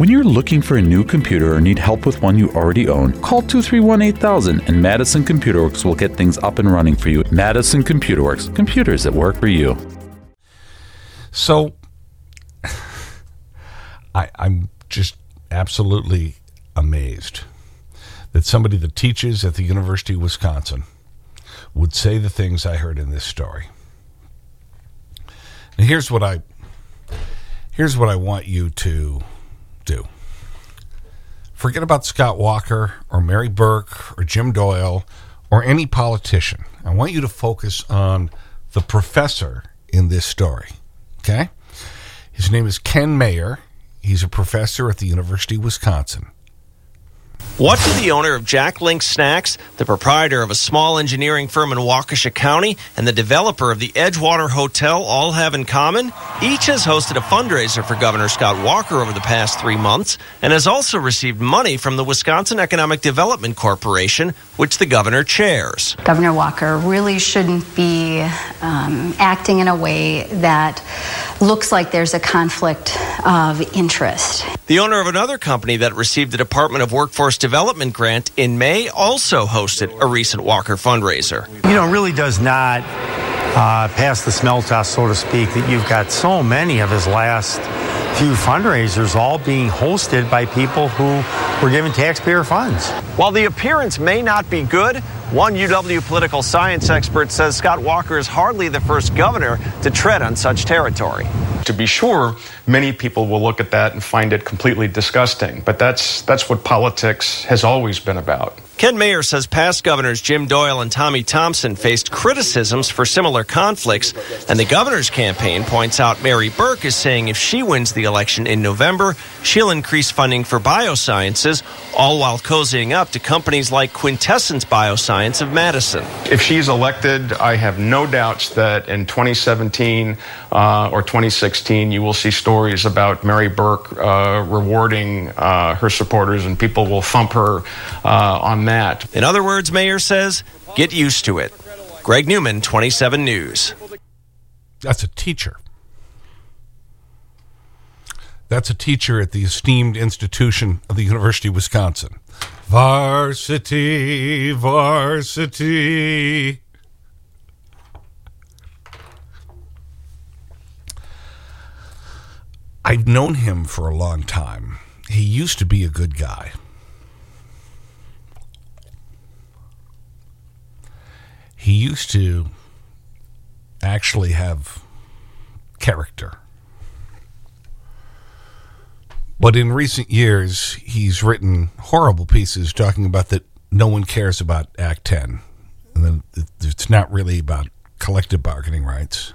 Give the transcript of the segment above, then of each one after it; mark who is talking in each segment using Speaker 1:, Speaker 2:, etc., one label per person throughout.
Speaker 1: When you're looking for a new computer or need help with one you already own, call 231 8000 and Madison Computer Works will get things up and running for you. Madison Computer Works, computers that work for you.
Speaker 2: So, I, I'm just absolutely amazed that somebody that teaches at the University of Wisconsin would say the things I heard in this story. And here's what I, here's what I want you to do. Forget about Scott Walker or Mary Burke or Jim Doyle or any politician. I want you to focus on the professor in this story. Okay? His name is Ken Mayer. He's a professor at the University of Wisconsin.
Speaker 3: What do the owner of Jack Link Snacks, the proprietor of a small engineering firm in Waukesha County, and the developer of the Edgewater Hotel all have in common? Each has hosted a fundraiser for Governor Scott Walker over the past three months and has also received money from the Wisconsin Economic Development Corporation, which the governor chairs.
Speaker 4: Governor Walker really shouldn't be um, acting in a way that looks like there's a conflict of interest.
Speaker 3: The owner of another company that received the Department of Workforce Development grant in May also hosted a recent Walker fundraiser.
Speaker 5: You know, it really does not uh, pass the smell test, so to speak, that you've got so many of his last few fundraisers all being hosted by people who were given taxpayer funds.
Speaker 3: While the appearance may not be good, one UW political science expert says Scott Walker is hardly the first governor to tread on such territory.
Speaker 6: To be sure, many people will look at that and find it completely disgusting, but that's that's what politics has always been about.
Speaker 3: Ken Mayer says past governors Jim Doyle and Tommy Thompson faced criticisms for similar conflicts, and the governor's campaign points out Mary Burke is saying if she wins the election in November, she'll increase funding for biosciences, all while cozying up to companies like Quintessence Bioscience of Madison.
Speaker 6: If she's elected, I have no doubts that in 2017 uh, or 2016, you will see stories about Mary Burke uh, rewarding uh, her supporters, and people will thump her uh, on that.
Speaker 3: In other words, Mayer says, get used to it. Greg Newman, 27 News.
Speaker 2: That's a teacher. That's a teacher at the esteemed institution of the University of Wisconsin. Varsity, varsity. I've known him for a long time. He used to be a good guy. He used to actually have character. But in recent years, he's written horrible pieces talking about that no one cares about Act 10. And then it's not really about collective bargaining rights.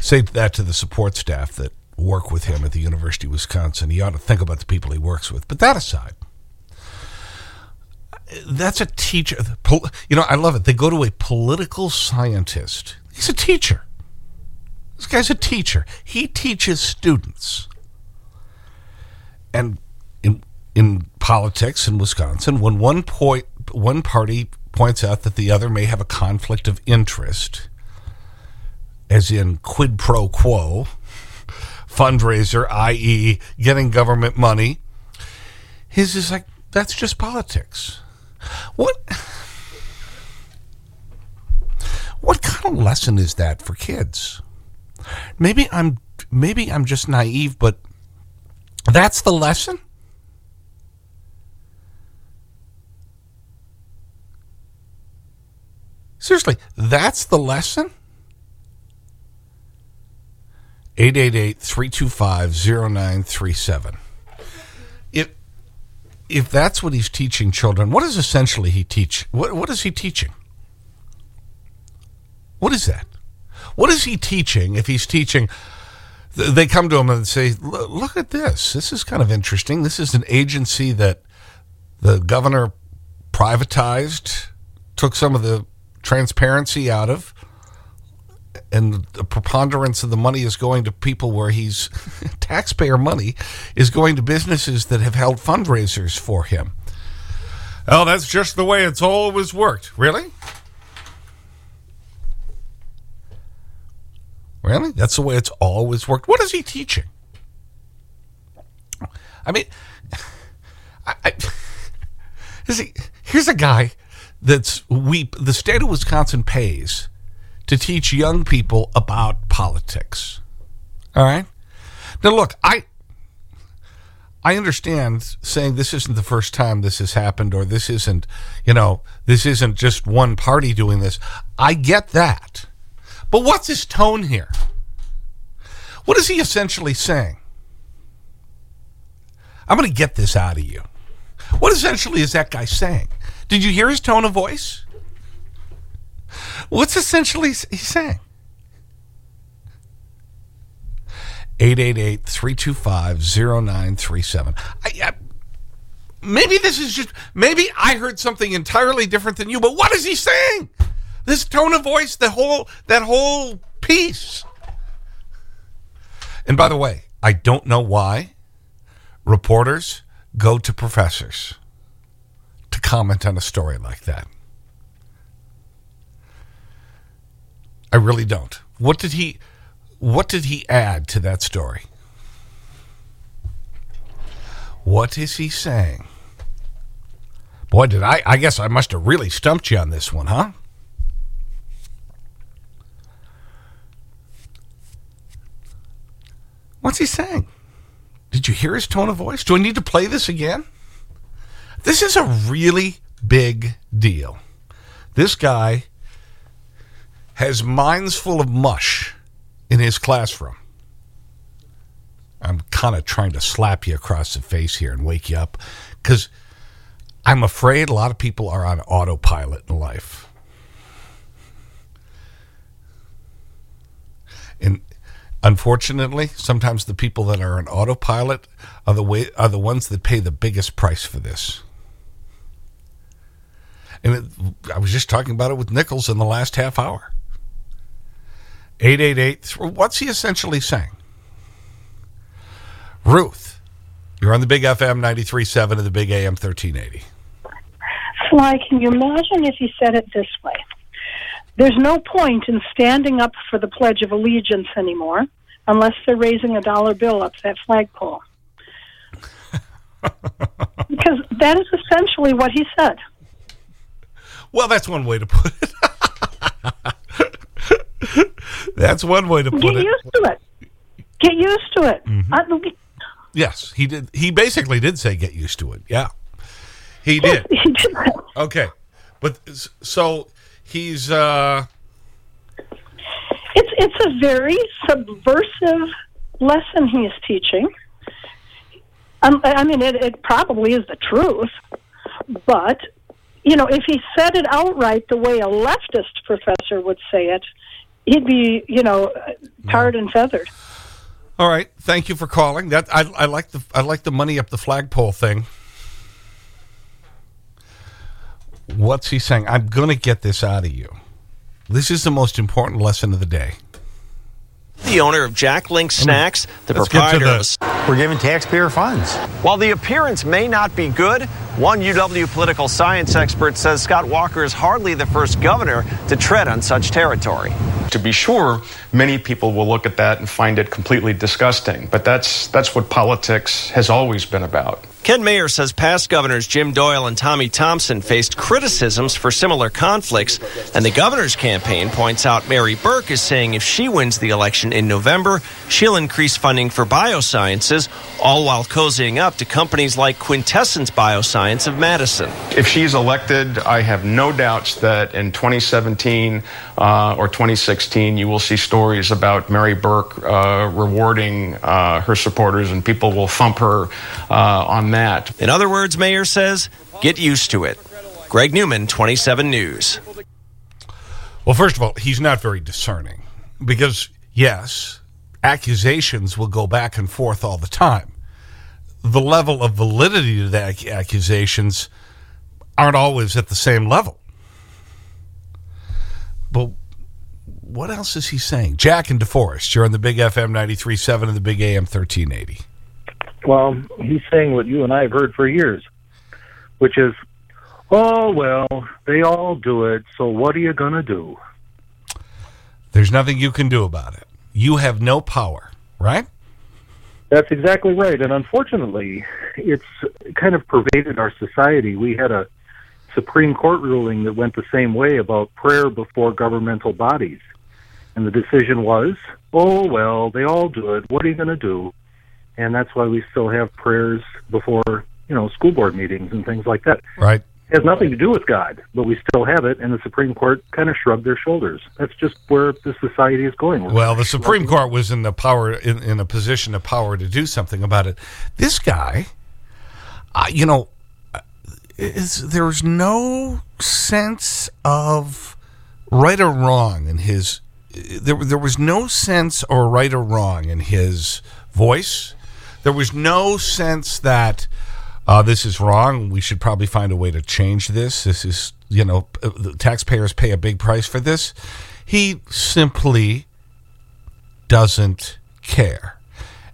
Speaker 2: Say that to the support staff that work with him at the University of Wisconsin. He ought to think about the people he works with. But that aside, that's a teacher. You know, I love it. They go to a political scientist. He's a teacher. This guy's a teacher. He teaches students. And in, in politics in Wisconsin, when one, point, one party points out that the other may have a conflict of interest, as in quid pro quo, fundraiser, i.e., getting government money, his is like, that's just politics. What, what kind of lesson is that for kids? Maybe I'm, maybe I'm just naive, but that's the lesson? Seriously, that's the lesson? 888-325-0937. If, if that's what he's teaching children, what is essentially he teach? What, what is he teaching? What is that? What is he teaching if he's teaching? They come to him and say, look at this. This is kind of interesting. This is an agency that the governor privatized, took some of the transparency out of, and the preponderance of the money is going to people where he's taxpayer money is going to businesses that have held fundraisers for him. Oh, that's just the way it's always worked. Really? Really? That's the way it's always worked. What is he teaching? I mean, I, I, see, here's a guy that's we the state of Wisconsin pays to teach young people about politics. All right? Now look, I I understand saying this isn't the first time this has happened or this isn't, you know, this isn't just one party doing this. I get that. But what's his tone here? What is he essentially saying? I'm going to get this out of you. What essentially is that guy saying? Did you hear his tone of voice? What's essentially he saying? 888-325-0937. maybe this is just, maybe I heard something entirely different than you, but what is he saying? This tone of voice, the whole, that whole piece. And by the way, I don't know why reporters go to professors to comment on a story like that. I really don't. What did he what did he add to that story? What is he saying? Boy, did I I guess I must have really stumped you on this one, huh? What's he saying? Did you hear his tone of voice? Do I need to play this again? This is a really big deal. This guy has minds full of mush in his classroom. I'm kind of trying to slap you across the face here and wake you up because I'm afraid a lot of people are on autopilot in life. And Unfortunately, sometimes the people that are on autopilot are the, way, are the ones that pay the biggest price for this. And it, I was just talking about it with Nichols in the last half hour. 888, what's he essentially saying? Ruth, you're on the Big FM 93.7 and the Big AM 1380.
Speaker 7: Sly, can you imagine if he said it this way? There's no point in standing up for the Pledge of Allegiance anymore unless they're raising a dollar bill up that flagpole. because that is essentially what he said.
Speaker 2: Well, that's one way to put it. that's one way to put
Speaker 7: Get
Speaker 2: it.
Speaker 7: Get used to it. Get used to it.
Speaker 2: Mm -hmm. yes, he did. He basically did say get used to it. Yeah, he did.
Speaker 7: he did.
Speaker 2: Okay, but so he's uh
Speaker 7: it's it's a very subversive lesson he is teaching um, i mean it, it probably is the truth but you know if he said it outright the way a leftist professor would say it he'd be you know uh, tarred and feathered
Speaker 2: all right thank you for calling that i i like the i like the money up the flagpole thing What's he saying? I'm going to get this out of you. This is the most important lesson of the day.
Speaker 3: The owner of Jack Link Snacks, the
Speaker 2: Let's
Speaker 3: proprietor
Speaker 2: the,
Speaker 3: of...
Speaker 5: We're giving taxpayer funds.
Speaker 3: While the appearance may not be good, one UW political science expert says Scott Walker is hardly the first governor to tread on such territory.
Speaker 6: To be sure, many people will look at that and find it completely disgusting, but that's, that's what politics has always been about.
Speaker 3: Ken Mayer says past governors Jim Doyle and Tommy Thompson faced criticisms for similar conflicts, and the governor's campaign points out Mary Burke is saying if she wins the election in November, she'll increase funding for biosciences, all while cozying up to companies like Quintessence Bioscience of Madison.
Speaker 6: If she's elected, I have no doubts that in 2017 uh, or 2016, you will see stories about Mary Burke uh, rewarding uh, her supporters, and people will thump her uh,
Speaker 3: In other words, Mayer says, get used to it. Greg Newman, 27 News.
Speaker 2: Well, first of all, he's not very discerning because, yes, accusations will go back and forth all the time. The level of validity to the accusations aren't always at the same level. But what else is he saying? Jack and DeForest, you're on the Big FM 93.7 and the Big AM 1380.
Speaker 8: Well, he's saying what you and I have heard for years, which is, oh, well, they all do it, so what are you going to do?
Speaker 2: There's nothing you can do about it. You have no power, right?
Speaker 8: That's exactly right. And unfortunately, it's kind of pervaded our society. We had a Supreme Court ruling that went the same way about prayer before governmental bodies. And the decision was, oh, well, they all do it. What are you going to do? And that's why we still have prayers before, you know, school board meetings and things like that.
Speaker 2: Right.
Speaker 8: It has nothing to do with God, but we still have it, and the Supreme Court kind of shrugged their shoulders. That's just where the society is going. We're
Speaker 2: Well, the Supreme Court was in the power, in, in a position of power to do something about it. This guy, uh, you know, is, there's no sense of right or wrong in his, there, there was no sense or right or wrong in his voice. There was no sense that uh, this is wrong. We should probably find a way to change this. This is, you know, uh, the taxpayers pay a big price for this. He simply doesn't care.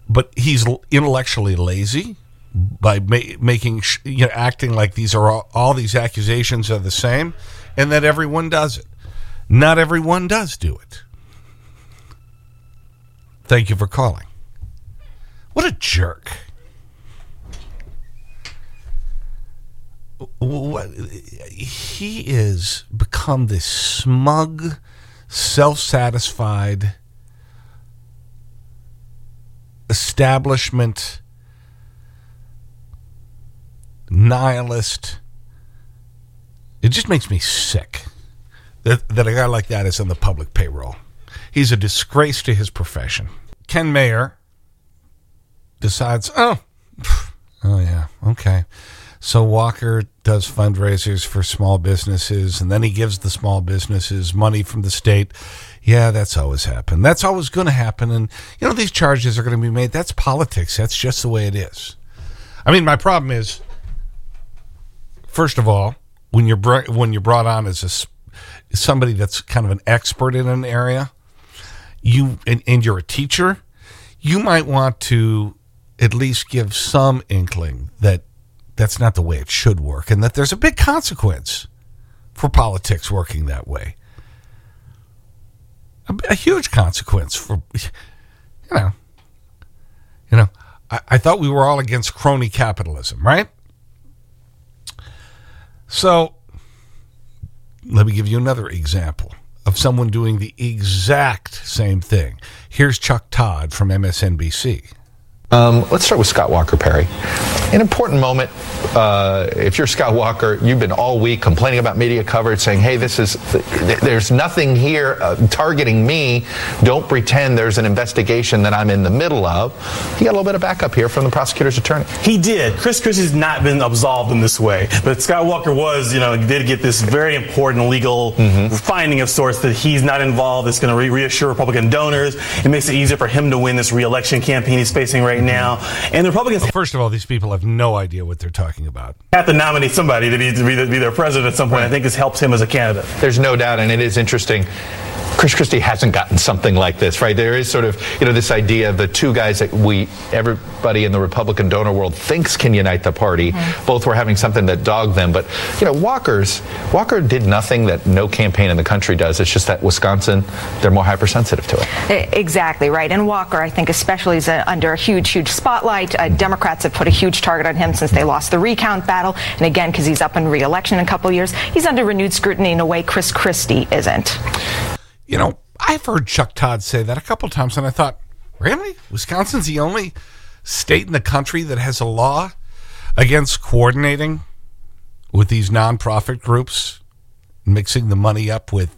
Speaker 2: But he's intellectually lazy by ma making, you know, acting like these are all, all these accusations are the same and that everyone does it. Not everyone does do it. Thank you for calling. What a jerk. What, he is become this smug, self-satisfied establishment nihilist. It just makes me sick that, that a guy like that is on the public payroll. He's a disgrace to his profession. Ken Mayer decides, oh, oh yeah, okay. So Walker does fundraisers for small businesses, and then he gives the small businesses money from the state. Yeah, that's always happened. That's always going to happen. And, you know, these charges are going to be made. That's politics. That's just the way it is. I mean, my problem is, first of all, when you're, when you're brought on as a, somebody that's kind of an expert in an area, you and, and you're a teacher, you might want to at least give some inkling that that's not the way it should work and that there's a big consequence for politics working that way. A, a huge consequence for, you know, you know, I, I thought we were all against crony capitalism, right? So let me give you another example of someone doing the exact same thing. Here's Chuck Todd from MSNBC.
Speaker 9: Um, let's start with Scott Walker Perry. An important moment. Uh, if you're Scott Walker, you've been all week complaining about media coverage, saying, "Hey, this is there's nothing here uh, targeting me. Don't pretend there's an investigation that I'm in the middle of." He got a little bit of backup here from the prosecutor's attorney.
Speaker 10: He did. Chris Christie's not been absolved in this way, but Scott Walker was, you know, did get this very important legal finding of sorts that he's not involved. It's going to re- reassure Republican donors. It makes it easier for him to win this reelection campaign he's facing right now. And the Republicans
Speaker 2: First of all, these people have no idea what they're talking about.
Speaker 10: have to nominate somebody to be, to be, the, be their president at some point. I think this helps him as a candidate.
Speaker 9: There's no doubt, and it is interesting. Chris Christie hasn't gotten something like this, right? There is sort of, you know, this idea of the two guys that we, everybody in the Republican donor world thinks can unite the party. Both were having something that dogged them. But, you know, Walker's, Walker did nothing that no campaign in the country does. It's just that Wisconsin, they're more hypersensitive to it.
Speaker 11: Exactly right. And Walker, I think, especially is uh, under a huge, huge spotlight. Uh, Democrats have put a huge target on him since they lost the recount battle. And again, because he's up in re-election in a couple years, he's under renewed scrutiny in a way Chris Christie isn't.
Speaker 2: You know, I've heard Chuck Todd say that a couple times, and I thought, really? Wisconsin's the only state in the country that has a law against coordinating with these nonprofit groups, mixing the money up with,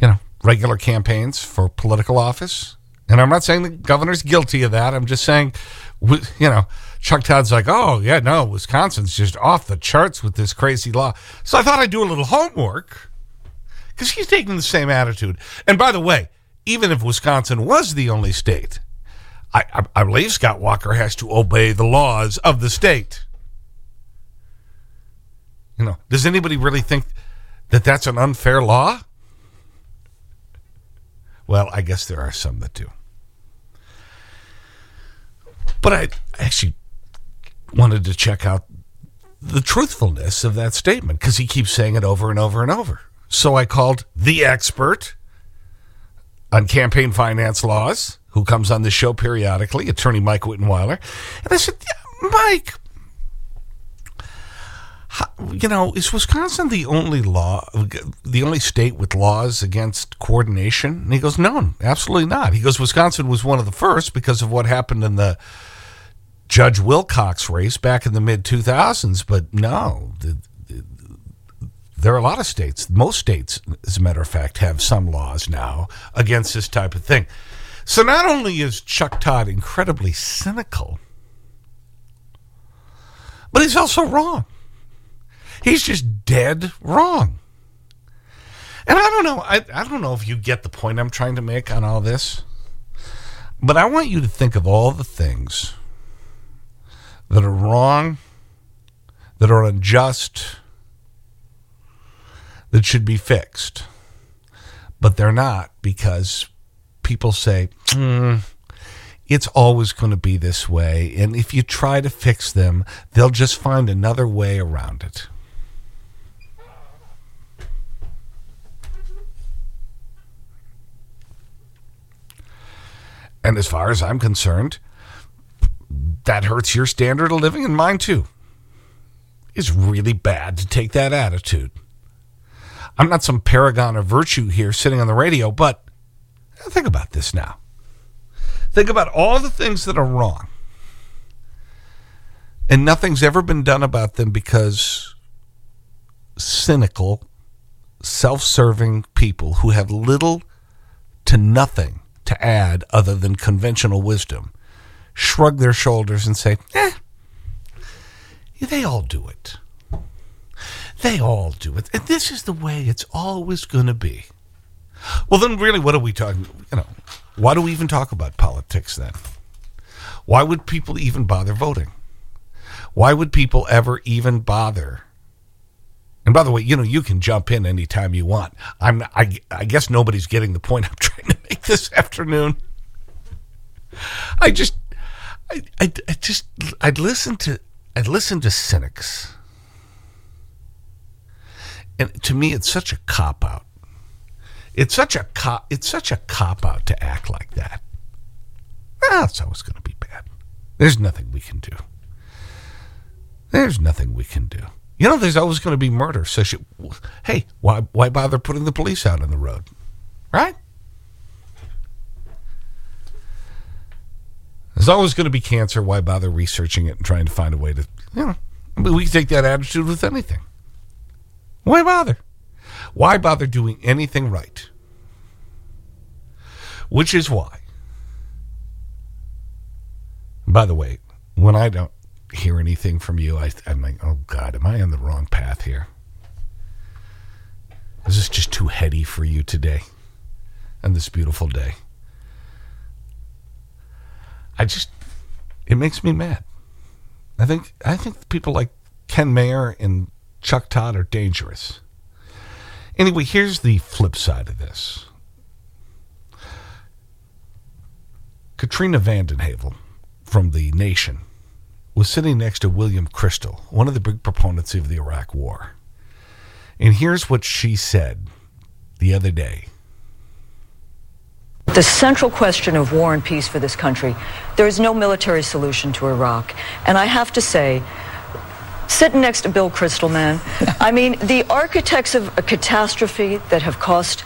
Speaker 2: you know, regular campaigns for political office. And I'm not saying the governor's guilty of that. I'm just saying, you know, Chuck Todd's like, oh, yeah, no, Wisconsin's just off the charts with this crazy law. So I thought I'd do a little homework because he's taking the same attitude. And by the way, even if Wisconsin was the only state, I, I, I believe Scott Walker has to obey the laws of the state. You know, does anybody really think that that's an unfair law? Well, I guess there are some that do. But I actually wanted to check out the truthfulness of that statement because he keeps saying it over and over and over. So I called the expert on campaign finance laws, who comes on the show periodically, attorney Mike Wittenwyler. And I said, yeah, Mike, how, you know, is Wisconsin the only law, the only state with laws against coordination? And he goes, no, absolutely not. He goes, Wisconsin was one of the first because of what happened in the Judge Wilcox race back in the mid 2000s. But no, the, there are a lot of states, most states, as a matter of fact, have some laws now against this type of thing. So not only is Chuck Todd incredibly cynical, but he's also wrong. He's just dead wrong. And I don't know, I, I don't know if you get the point I'm trying to make on all this, but I want you to think of all the things that are wrong, that are unjust, that should be fixed. But they're not because people say, mm, it's always going to be this way. And if you try to fix them, they'll just find another way around it. And as far as I'm concerned, that hurts your standard of living and mine too. It's really bad to take that attitude. I'm not some paragon of virtue here sitting on the radio, but think about this now. Think about all the things that are wrong. And nothing's ever been done about them because cynical, self serving people who have little to nothing to add other than conventional wisdom shrug their shoulders and say, eh, they all do it. They all do it. And this is the way it's always going to be. Well, then really, what are we talking, you know, why do we even talk about politics then? Why would people even bother voting? Why would people ever even bother? And by the way, you know, you can jump in anytime you want. I'm, I, I guess nobody's getting the point I'm trying to make this afternoon. I just, I, I, I just, I'd listen to, I'd listen to cynics. And to me, it's such a cop out. It's such a cop, it's such a cop out to act like that. Ah, it's always going to be bad. There's nothing we can do. There's nothing we can do. You know, there's always going to be murder. So, she, hey, why, why bother putting the police out on the road? Right? There's always going to be cancer. Why bother researching it and trying to find a way to, you know, we can take that attitude with anything. Why bother? Why bother doing anything right? Which is why. By the way, when I don't hear anything from you, I, I'm like, oh God, am I on the wrong path here? Is this just too heady for you today and this beautiful day? I just, it makes me mad. I think, I think people like Ken Mayer and Chuck Todd are dangerous. Anyway, here's the flip side of this. Katrina vanden Heuvel from The Nation was sitting next to William Kristol, one of the big proponents of the Iraq War. And here's what she said the other day.
Speaker 12: The central question of war and peace for this country, there is no military solution to Iraq. And I have to say, sitting next to Bill Kristol, man, I mean, the architects of a catastrophe that have cost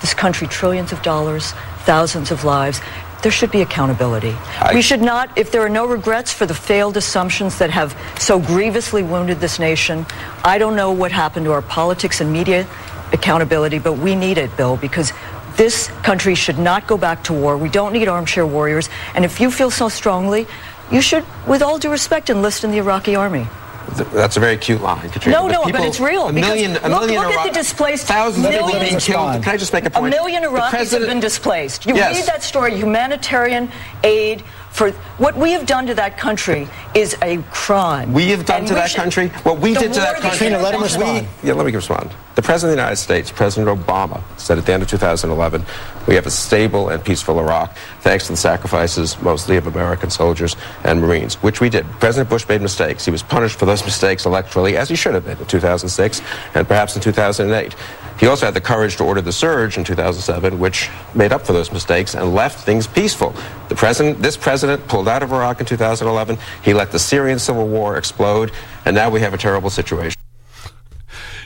Speaker 12: this country trillions of dollars, thousands of lives, there should be accountability. I, we should not, if there are no regrets for the failed assumptions that have so grievously wounded this nation, I don't know what happened to our politics and media accountability, but we need it, Bill, because this country should not go back to war. We don't need armchair warriors. And if you feel so strongly, you should, with all due respect, enlist in the Iraqi army.
Speaker 13: That's a very cute line, Katrina.
Speaker 12: No, no, but, people, but it's real.
Speaker 13: A million, a
Speaker 12: look,
Speaker 13: million
Speaker 12: look at the displaced.
Speaker 13: Thousands of people being killed. Can I just make a point?
Speaker 12: A million Iraqis have been displaced. You yes. read that story, humanitarian aid for what we have done to that country is a crime.
Speaker 13: We have done
Speaker 12: And
Speaker 13: to that
Speaker 12: should-
Speaker 13: country what we did to
Speaker 12: that
Speaker 13: country.
Speaker 12: Trina, let him respond.
Speaker 13: We- yeah, let me respond. The President of the United States, President Obama, said at the end of 2011, we have a stable and peaceful Iraq thanks to the sacrifices mostly of American soldiers and Marines, which we did. President Bush made mistakes. He was punished for those mistakes electorally, as he should have been in 2006 and perhaps in 2008. He also had the courage to order the surge in 2007, which made up for those mistakes and left things peaceful. The president, this president pulled out of Iraq in 2011. He let the Syrian civil war explode, and now we have a terrible situation.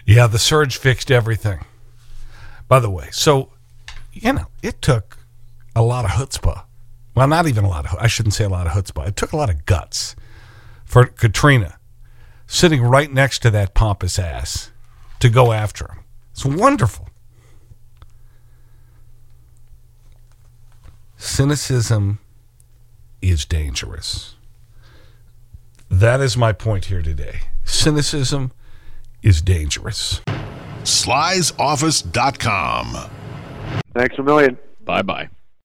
Speaker 2: Yeah, the surge fixed everything. By the way, so, you know, it took a lot of chutzpah. Well, not even a lot of, I shouldn't say a lot of chutzpah. It took a lot of guts for Katrina sitting right next to that pompous ass to go after him. It's wonderful. Cynicism is dangerous. That is my point here today. Cynicism is dangerous.
Speaker 14: Sly'sOffice.com.
Speaker 15: Thanks a million.
Speaker 16: Bye bye.